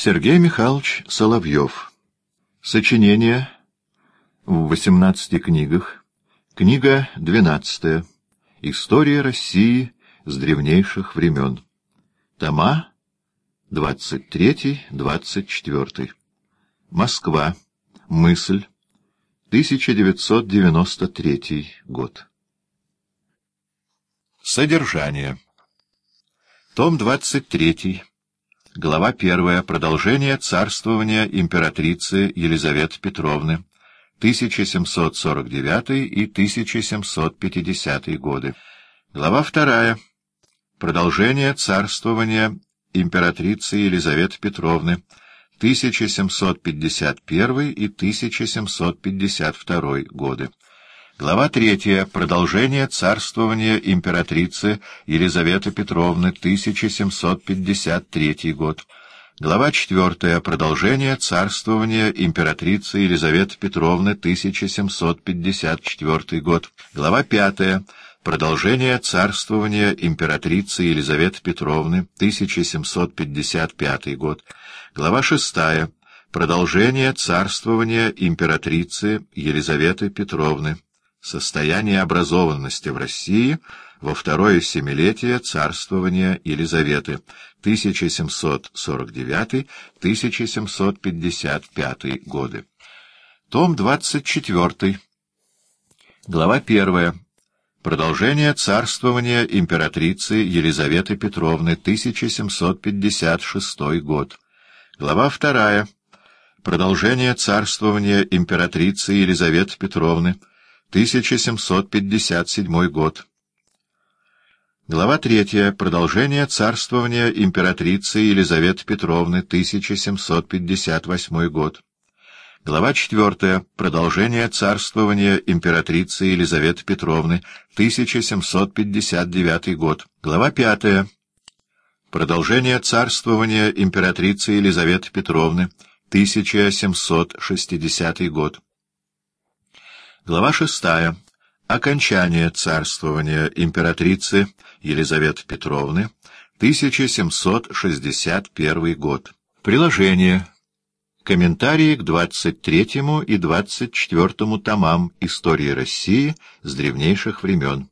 Сергей Михайлович Соловьев. Сочинение в 18 книгах. Книга 12. История России с древнейших времен. Тома 23-24. Москва. Мысль. 1993 год. Содержание. Том 23. Глава 1. Продолжение царствования императрицы Елизаветы Петровны. 1749 и 1750 годы. Глава 2. Продолжение царствования императрицы Елизаветы Петровны. 1751 и 1752 годы. Глава 3. Продолжение царствования императрицы Елизаветы Петровны, 1753 год. Глава 4. Продолжение царствования императрицы Елизаветы Петровны, 1754 год. Глава 5. Продолжение царствования императрицы Елизаветы Петровны, 1755 год. Глава 6. Продолжение царствования императрицы Елизаветы Петровны. Состояние образованности в России во второе семилетие царствования Елизаветы 1749-1755 годы. Том 24. Глава 1. Продолжение царствования императрицы Елизаветы Петровны 1756 год. Глава 2. Продолжение царствования императрицы Елизаветы Петровны 1757 год. Глава 3. Продолжение царствования императрицы Елизаветы Петровны, 1758 год. Глава 4. Продолжение царствования императрицы Елизаветы Петровны, 1759 год. Глава 5. Продолжение царствования императрицы Елизаветы Петровны, 1760 год. Глава шестая. Окончание царствования императрицы Елизаветы Петровны, 1761 год. Приложение. Комментарии к 23 и 24 томам Истории России с древнейших времен.